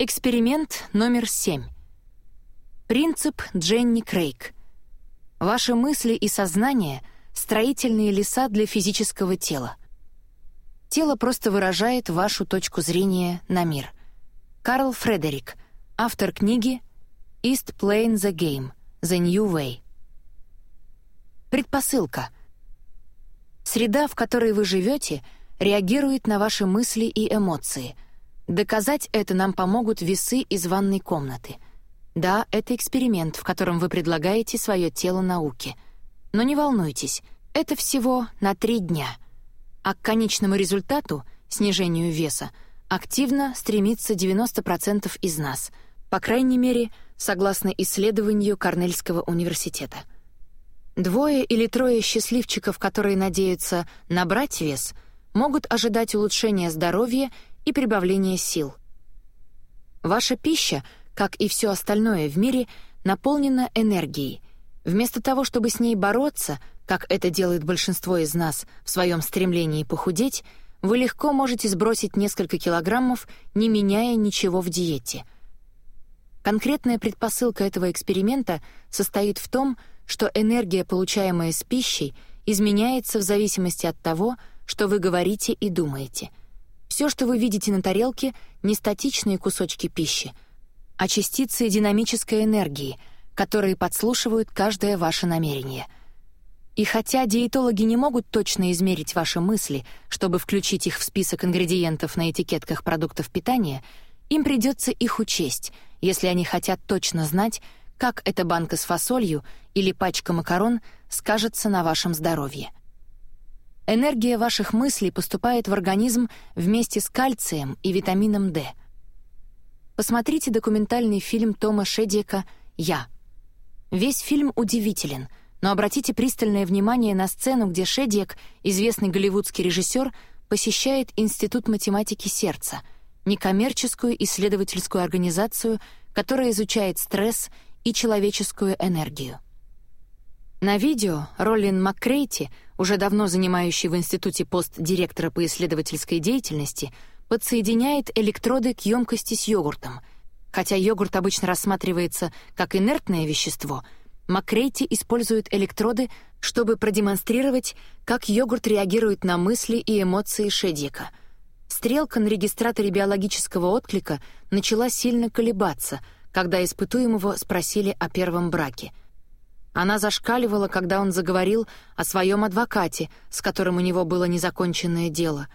Эксперимент номер семь. Принцип Дженни Крейг. Ваши мысли и сознание — строительные леса для физического тела. Тело просто выражает вашу точку зрения на мир. Карл Фредерик, автор книги «East Playing the Game. The New Way». Предпосылка. Среда, в которой вы живете, реагирует на ваши мысли и эмоции. Доказать это нам помогут весы из ванной комнаты. Да, это эксперимент, в котором вы предлагаете свое тело науке. Но не волнуйтесь, это всего на три дня. А к конечному результату, снижению веса, активно стремится 90% из нас, по крайней мере, согласно исследованию Корнельского университета. Двое или трое счастливчиков, которые надеются набрать вес, могут ожидать улучшения здоровья и прибавления сил. Ваша пища, как и все остальное в мире, наполнена энергией. Вместо того, чтобы с ней бороться, как это делает большинство из нас в своем стремлении похудеть, вы легко можете сбросить несколько килограммов, не меняя ничего в диете. Конкретная предпосылка этого эксперимента состоит в том, что энергия, получаемая с пищей, изменяется в зависимости от того, что вы говорите и думаете. Все, что вы видите на тарелке, не статичные кусочки пищи, а частицы динамической энергии, которые подслушивают каждое ваше намерение. И хотя диетологи не могут точно измерить ваши мысли, чтобы включить их в список ингредиентов на этикетках продуктов питания, им придется их учесть, если они хотят точно знать, как эта банка с фасолью или пачка макарон скажется на вашем здоровье. Энергия ваших мыслей поступает в организм вместе с кальцием и витамином D. Посмотрите документальный фильм Тома Шедика «Я». Весь фильм удивителен, но обратите пристальное внимание на сцену, где Шедик, известный голливудский режиссер, посещает Институт математики сердца, некоммерческую исследовательскую организацию, которая изучает стресс и человеческую энергию. На видео Роллин МакКрейти, уже давно занимающий в институте пост директора по исследовательской деятельности, подсоединяет электроды к емкости с йогуртом. Хотя йогурт обычно рассматривается как инертное вещество, МакКрейти использует электроды, чтобы продемонстрировать, как йогурт реагирует на мысли и эмоции Шедика. Стрелка на регистраторе биологического отклика начала сильно колебаться — когда испытуемого спросили о первом браке. Она зашкаливала, когда он заговорил о своем адвокате, с которым у него было незаконченное дело.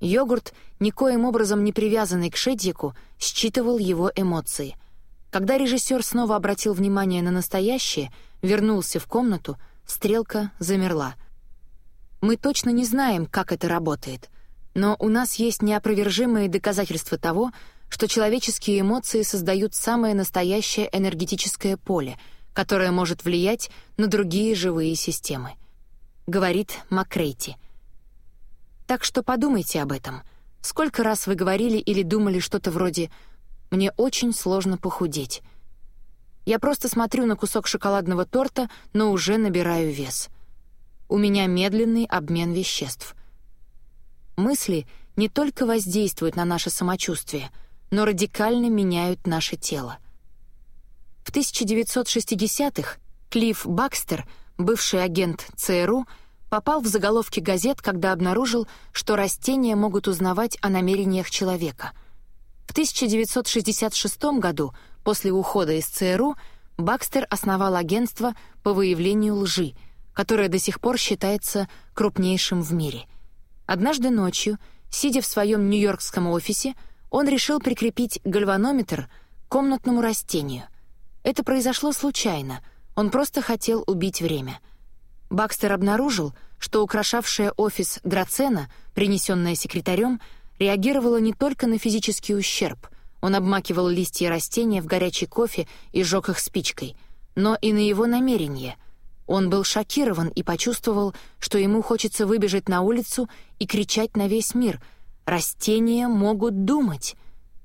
Йогурт, никоим образом не привязанный к Шедику, считывал его эмоции. Когда режиссер снова обратил внимание на настоящее, вернулся в комнату, стрелка замерла. Мы точно не знаем, как это работает, но у нас есть неопровержимые доказательства того, что человеческие эмоции создают самое настоящее энергетическое поле, которое может влиять на другие живые системы. Говорит Макрейти. Так что подумайте об этом. Сколько раз вы говорили или думали что-то вроде «мне очень сложно похудеть». Я просто смотрю на кусок шоколадного торта, но уже набираю вес. У меня медленный обмен веществ. Мысли не только воздействуют на наше самочувствие — но радикально меняют наше тело. В 1960-х Клифф Бакстер, бывший агент ЦРУ, попал в заголовки газет, когда обнаружил, что растения могут узнавать о намерениях человека. В 1966 году, после ухода из ЦРУ, Бакстер основал агентство по выявлению лжи, которое до сих пор считается крупнейшим в мире. Однажды ночью, сидя в своем нью-йоркском офисе, он решил прикрепить гальванометр к комнатному растению. Это произошло случайно, он просто хотел убить время. Бакстер обнаружил, что украшавшая офис драцена, принесенная секретарем, реагировала не только на физический ущерб, он обмакивал листья растения в горячий кофе и сжег их спичкой, но и на его намерение. Он был шокирован и почувствовал, что ему хочется выбежать на улицу и кричать на весь мир — Растения могут думать.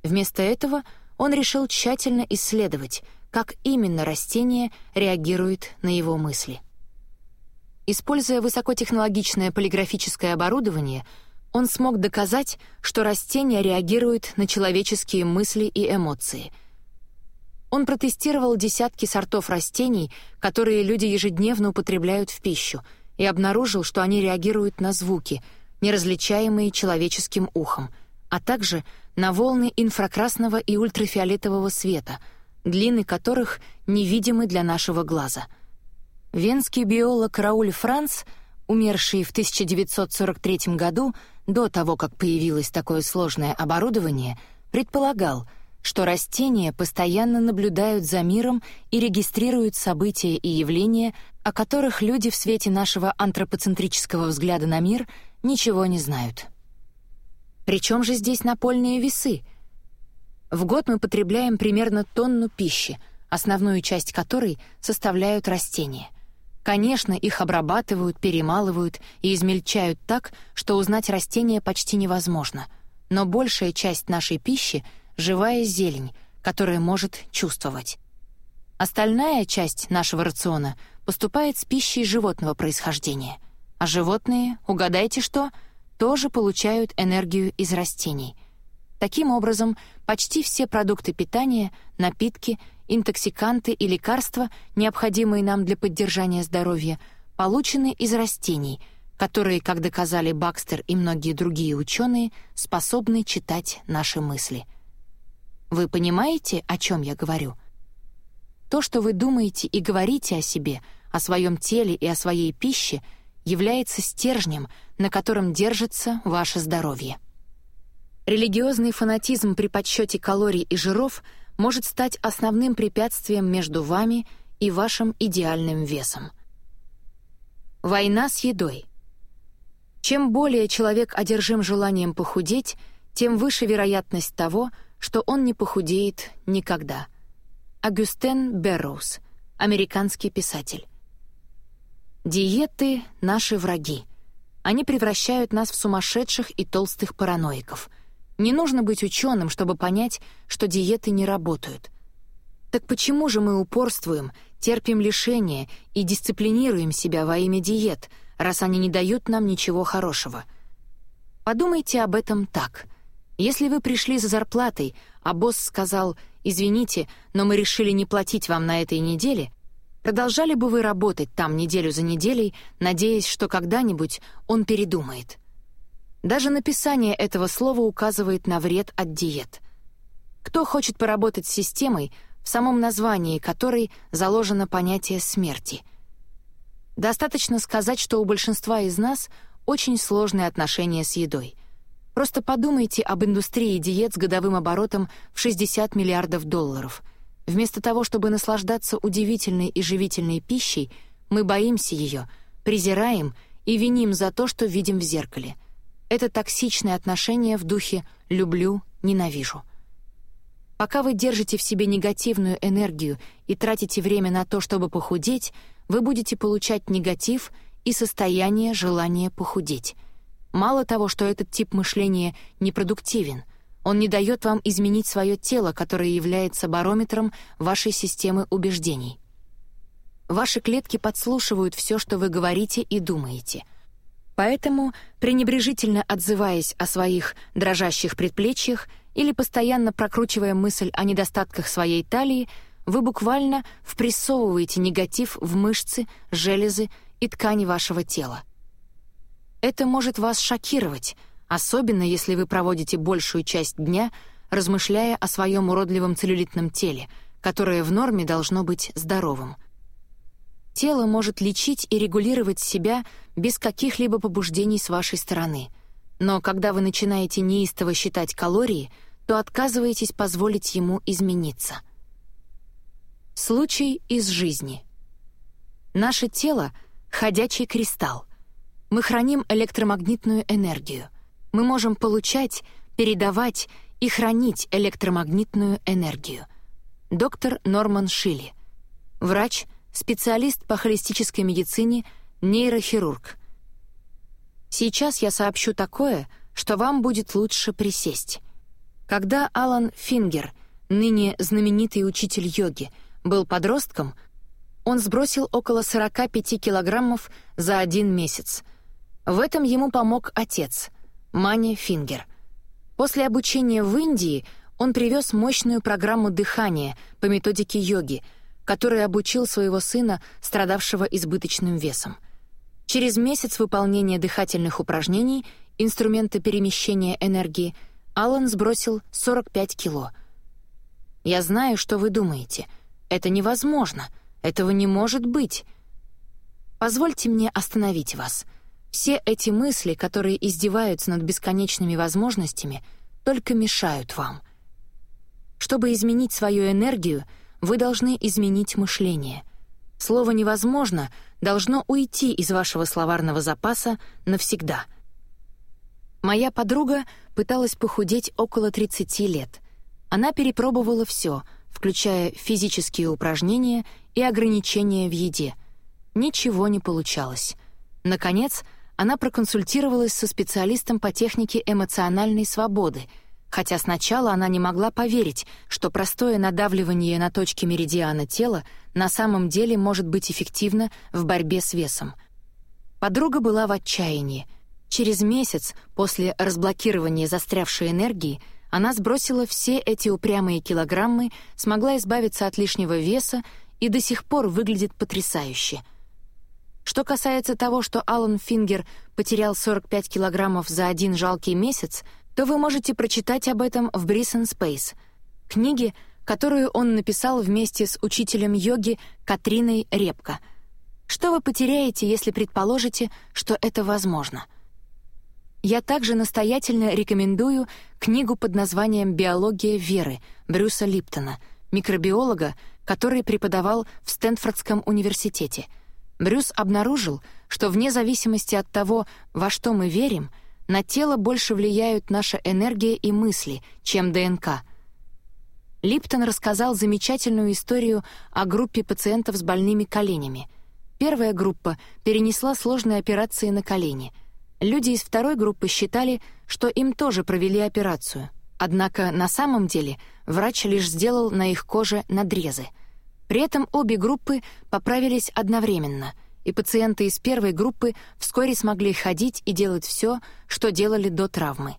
Вместо этого он решил тщательно исследовать, как именно растение реагирует на его мысли. Используя высокотехнологичное полиграфическое оборудование, он смог доказать, что растения реагируют на человеческие мысли и эмоции. Он протестировал десятки сортов растений, которые люди ежедневно употребляют в пищу, и обнаружил, что они реагируют на звуки, неразличаемые человеческим ухом, а также на волны инфракрасного и ультрафиолетового света, длины которых невидимы для нашего глаза. Венский биолог Рауль Франц, умерший в 1943 году, до того, как появилось такое сложное оборудование, предполагал, что растения постоянно наблюдают за миром и регистрируют события и явления, о которых люди в свете нашего антропоцентрического взгляда на мир ничего не знают. Причем же здесь напольные весы? В год мы потребляем примерно тонну пищи, основную часть которой составляют растения. Конечно, их обрабатывают, перемалывают и измельчают так, что узнать растения почти невозможно. Но большая часть нашей пищи — живая зелень, которая может чувствовать. Остальная часть нашего рациона поступает с пищей животного происхождения. А животные, угадайте что, тоже получают энергию из растений. Таким образом, почти все продукты питания, напитки — интоксиканты и лекарства, необходимые нам для поддержания здоровья, получены из растений, которые, как доказали Бакстер и многие другие ученые, способны читать наши мысли. Вы понимаете, о чем я говорю? То, что вы думаете и говорите о себе, о своем теле и о своей пище, является стержнем, на котором держится ваше здоровье. Религиозный фанатизм при подсчете калорий и жиров — может стать основным препятствием между вами и вашим идеальным весом. Война с едой. Чем более человек одержим желанием похудеть, тем выше вероятность того, что он не похудеет никогда. Агюстен Берроуз, американский писатель. Диеты — наши враги. Они превращают нас в сумасшедших и толстых параноиков — не нужно быть ученым, чтобы понять, что диеты не работают. Так почему же мы упорствуем, терпим лишения и дисциплинируем себя во имя диет, раз они не дают нам ничего хорошего? Подумайте об этом так. Если вы пришли за зарплатой, а босс сказал «Извините, но мы решили не платить вам на этой неделе», продолжали бы вы работать там неделю за неделей, надеясь, что когда-нибудь он передумает? Даже написание этого слова указывает на вред от диет. Кто хочет поработать с системой, в самом названии которой заложено понятие смерти? Достаточно сказать, что у большинства из нас очень сложные отношения с едой. Просто подумайте об индустрии диет с годовым оборотом в 60 миллиардов долларов. Вместо того, чтобы наслаждаться удивительной и живительной пищей, мы боимся ее, презираем и виним за то, что видим в зеркале — это токсичное отношение в духе «люблю, ненавижу». Пока вы держите в себе негативную энергию и тратите время на то, чтобы похудеть, вы будете получать негатив и состояние желания похудеть. Мало того, что этот тип мышления непродуктивен, он не дает вам изменить свое тело, которое является барометром вашей системы убеждений. Ваши клетки подслушивают все, что вы говорите и думаете — Поэтому, пренебрежительно отзываясь о своих дрожащих предплечьях или постоянно прокручивая мысль о недостатках своей талии, вы буквально впрессовываете негатив в мышцы, железы и ткани вашего тела. Это может вас шокировать, особенно если вы проводите большую часть дня, размышляя о своем уродливом целлюлитном теле, которое в норме должно быть здоровым — Тело может лечить и регулировать себя без каких-либо побуждений с вашей стороны. Но когда вы начинаете неистово считать калории, то отказываетесь позволить ему измениться. Случай из жизни. Наше тело — ходячий кристалл. Мы храним электромагнитную энергию. Мы можем получать, передавать и хранить электромагнитную энергию. Доктор Норман Шилли. Врач — специалист по холистической медицине, нейрохирург. Сейчас я сообщу такое, что вам будет лучше присесть. Когда Алан Фингер, ныне знаменитый учитель йоги, был подростком, он сбросил около 45 килограммов за один месяц. В этом ему помог отец. Мани Фингер. После обучения в Индии он привез мощную программу дыхания по методике йоги, которой обучил своего сына, страдавшего избыточным весом. Через месяц выполнения дыхательных упражнений, инструмента перемещения энергии, Аллан сбросил 45 кило. «Я знаю, что вы думаете. Это невозможно. Этого не может быть. Позвольте мне остановить вас. Все эти мысли, которые издеваются над бесконечными возможностями, только мешают вам. Чтобы изменить свою энергию, вы должны изменить мышление. Слово «невозможно» должно уйти из вашего словарного запаса навсегда. Моя подруга пыталась похудеть около 30 лет. Она перепробовала все, включая физические упражнения и ограничения в еде — Ничего не получалось. Наконец, она проконсультировалась со специалистом по технике эмоциональной свободы, хотя сначала она не могла поверить, что простое надавливание на точки меридиана тела на самом деле может быть эффективно в борьбе с весом. Подруга была в отчаянии. Через месяц после разблокирования застрявшей энергии она сбросила все эти упрямые килограммы, смогла избавиться от лишнего веса и до сих пор выглядит потрясающе — что касается того, что Алан Фингер потерял 45 килограммов за один жалкий месяц, то вы можете прочитать об этом в «Брисон Space, книге, которую он написал вместе с учителем йоги Катриной Репко. Что вы потеряете, если предположите, что это возможно? Я также настоятельно рекомендую книгу под названием «Биология веры» Брюса Липтона, микробиолога, который преподавал в Стэнфордском университете — Брюс обнаружил, что вне зависимости от того, во что мы верим, на тело больше влияют наша энергия и мысли, чем ДНК. Липтон рассказал замечательную историю о группе пациентов с больными коленями. Первая группа перенесла сложные операции на колени. Люди из второй группы считали, что им тоже провели операцию. Однако на самом деле врач лишь сделал на их коже надрезы — при этом обе группы поправились одновременно, и пациенты из первой группы вскоре смогли ходить и делать все, что делали до травмы.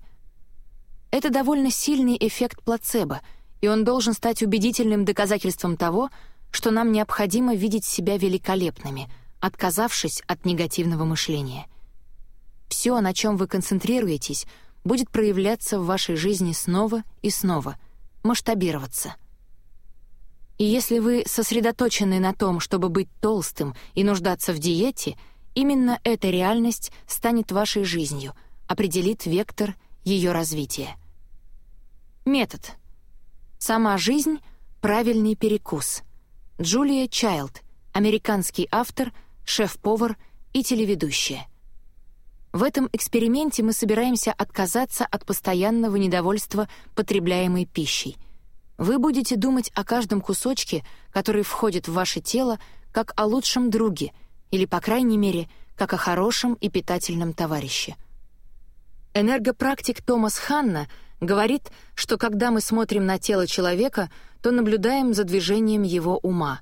Это довольно сильный эффект плацебо, и он должен стать убедительным доказательством того, что нам необходимо видеть себя великолепными, отказавшись от негативного мышления. Все, на чем вы концентрируетесь, будет проявляться в вашей жизни снова и снова, масштабироваться — и если вы сосредоточены на том, чтобы быть толстым и нуждаться в диете, именно эта реальность станет вашей жизнью, определит вектор ее развития. Метод. Сама жизнь — правильный перекус. Джулия Чайлд, американский автор, шеф-повар и телеведущая. В этом эксперименте мы собираемся отказаться от постоянного недовольства потребляемой пищей — вы будете думать о каждом кусочке, который входит в ваше тело, как о лучшем друге, или, по крайней мере, как о хорошем и питательном товарище. Энергопрактик Томас Ханна говорит, что когда мы смотрим на тело человека, то наблюдаем за движением его ума.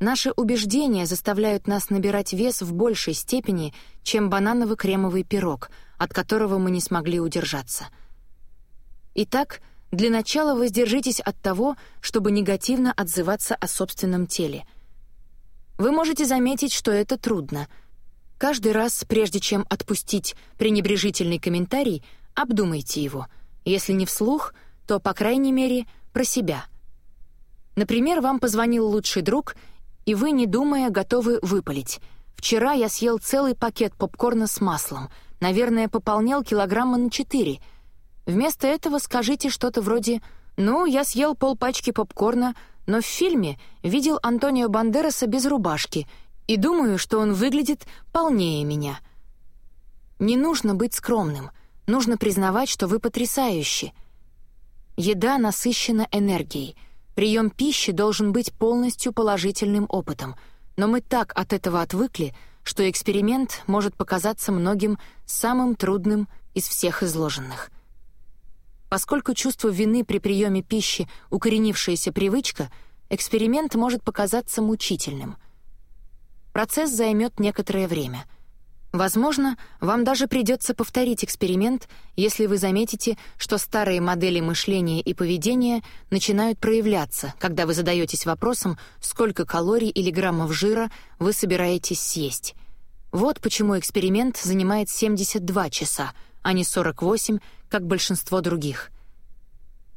Наши убеждения заставляют нас набирать вес в большей степени, чем бананово-кремовый пирог, от которого мы не смогли удержаться. Итак, для начала воздержитесь от того, чтобы негативно отзываться о собственном теле. Вы можете заметить, что это трудно. Каждый раз, прежде чем отпустить пренебрежительный комментарий, обдумайте его. Если не вслух, то, по крайней мере, про себя. Например, вам позвонил лучший друг, и вы, не думая, готовы выпалить. «Вчера я съел целый пакет попкорна с маслом. Наверное, пополнял килограмма на четыре», Вместо этого скажите что-то вроде «Ну, я съел полпачки попкорна, но в фильме видел Антонио Бандераса без рубашки и думаю, что он выглядит полнее меня». Не нужно быть скромным, нужно признавать, что вы потрясающий. Еда насыщена энергией. Прием пищи должен быть полностью положительным опытом, но мы так от этого отвыкли, что эксперимент может показаться многим самым трудным из всех изложенных. Поскольку чувство вины при приеме пищи — укоренившаяся привычка, эксперимент может показаться мучительным. Процесс займет некоторое время. Возможно, вам даже придется повторить эксперимент, если вы заметите, что старые модели мышления и поведения начинают проявляться, когда вы задаетесь вопросом, сколько калорий или граммов жира вы собираетесь съесть. Вот почему эксперимент занимает 72 часа, а не 48, как большинство других.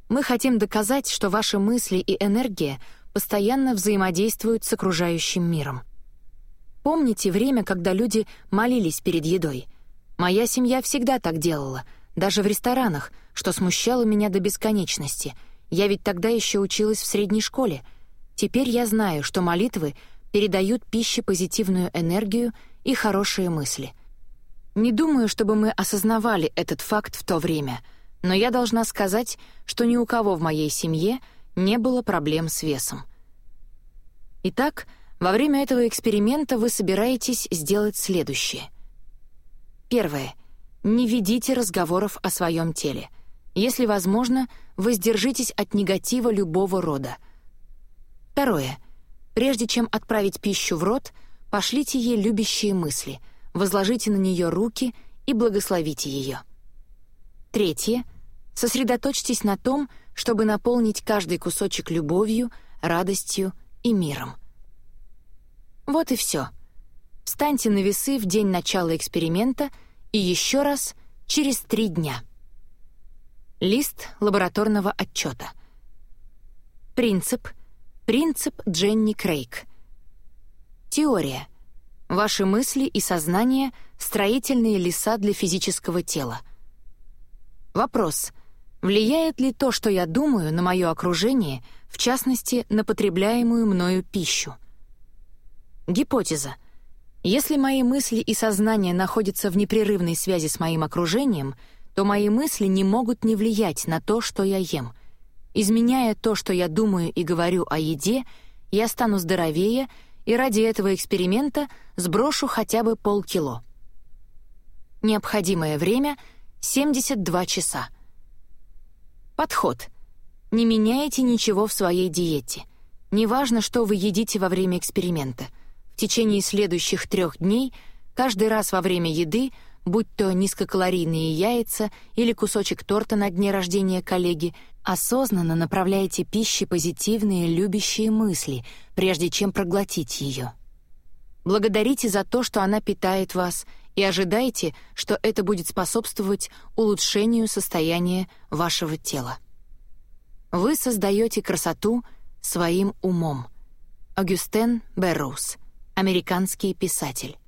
Мы хотим доказать, что ваши мысли и энергия постоянно взаимодействуют с окружающим миром. Помните время, когда люди молились перед едой? Моя семья всегда так делала, даже в ресторанах, что смущало меня до бесконечности. Я ведь тогда еще училась в средней школе. Теперь я знаю, что молитвы передают пище позитивную энергию и хорошие мысли. Не думаю, чтобы мы осознавали этот факт в то время, но я должна сказать, что ни у кого в моей семье не было проблем с весом. Итак, во время этого эксперимента вы собираетесь сделать следующее. Первое. Не ведите разговоров о своем теле. Если возможно, воздержитесь от негатива любого рода. Второе. Прежде чем отправить пищу в рот, пошлите ей любящие мысли, возложите на нее руки и благословите ее. Третье. Сосредоточьтесь на том, чтобы наполнить каждый кусочек любовью, радостью и миром. Вот и все. Встаньте на весы в день начала эксперимента и еще раз через три дня. Лист лабораторного отчета. Принцип. Принцип Дженни Крейг. Теория. Ваши мысли и сознание — строительные леса для физического тела. Вопрос. Влияет ли то, что я думаю, на мое окружение, в частности, на потребляемую мною пищу? Гипотеза. Если мои мысли и сознание находятся в непрерывной связи с моим окружением, то мои мысли не могут не влиять на то, что я ем. Изменяя то, что я думаю и говорю о еде, я стану здоровее и ради этого эксперимента сброшу хотя бы полкило. Необходимое время — 72 часа. Подход. Не меняйте ничего в своей диете. Неважно, что вы едите во время эксперимента — в течение следующих трех дней каждый раз во время еды, будь то низкокалорийные яйца или кусочек торта на дне рождения коллеги, осознанно направляйте пище позитивные, любящие мысли, прежде чем проглотить ее. Благодарите за то, что она питает вас, и ожидайте, что это будет способствовать улучшению состояния вашего тела. Вы создаете красоту своим умом. Агюстен Берроуз американский писатель.